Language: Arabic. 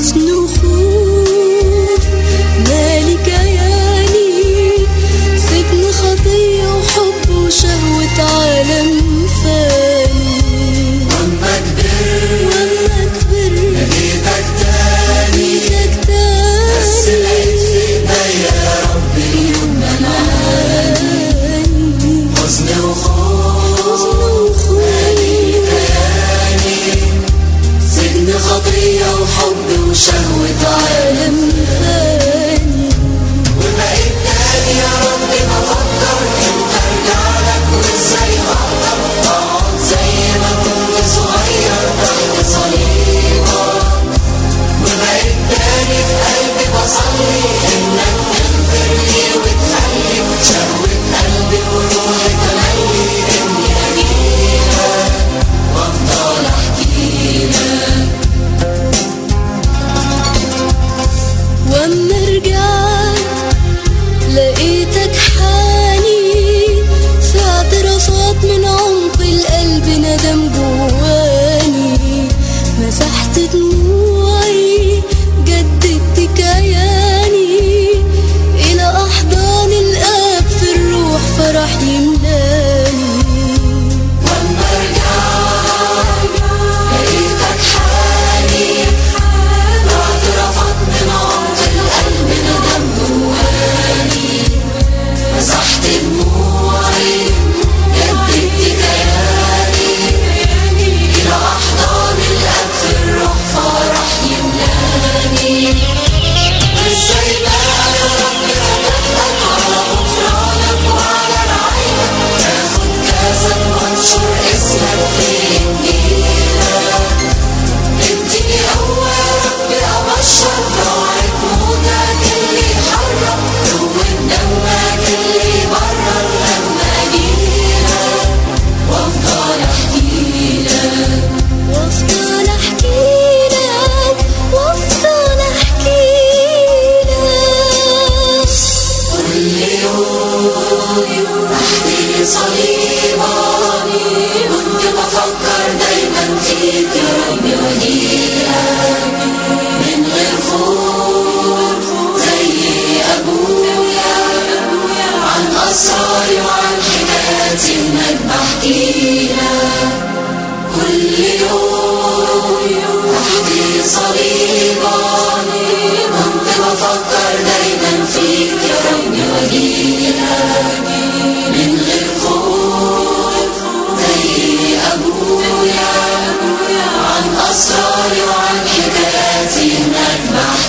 حزن وحب وشهوة do والصارع عن هدايتهم أجمعين.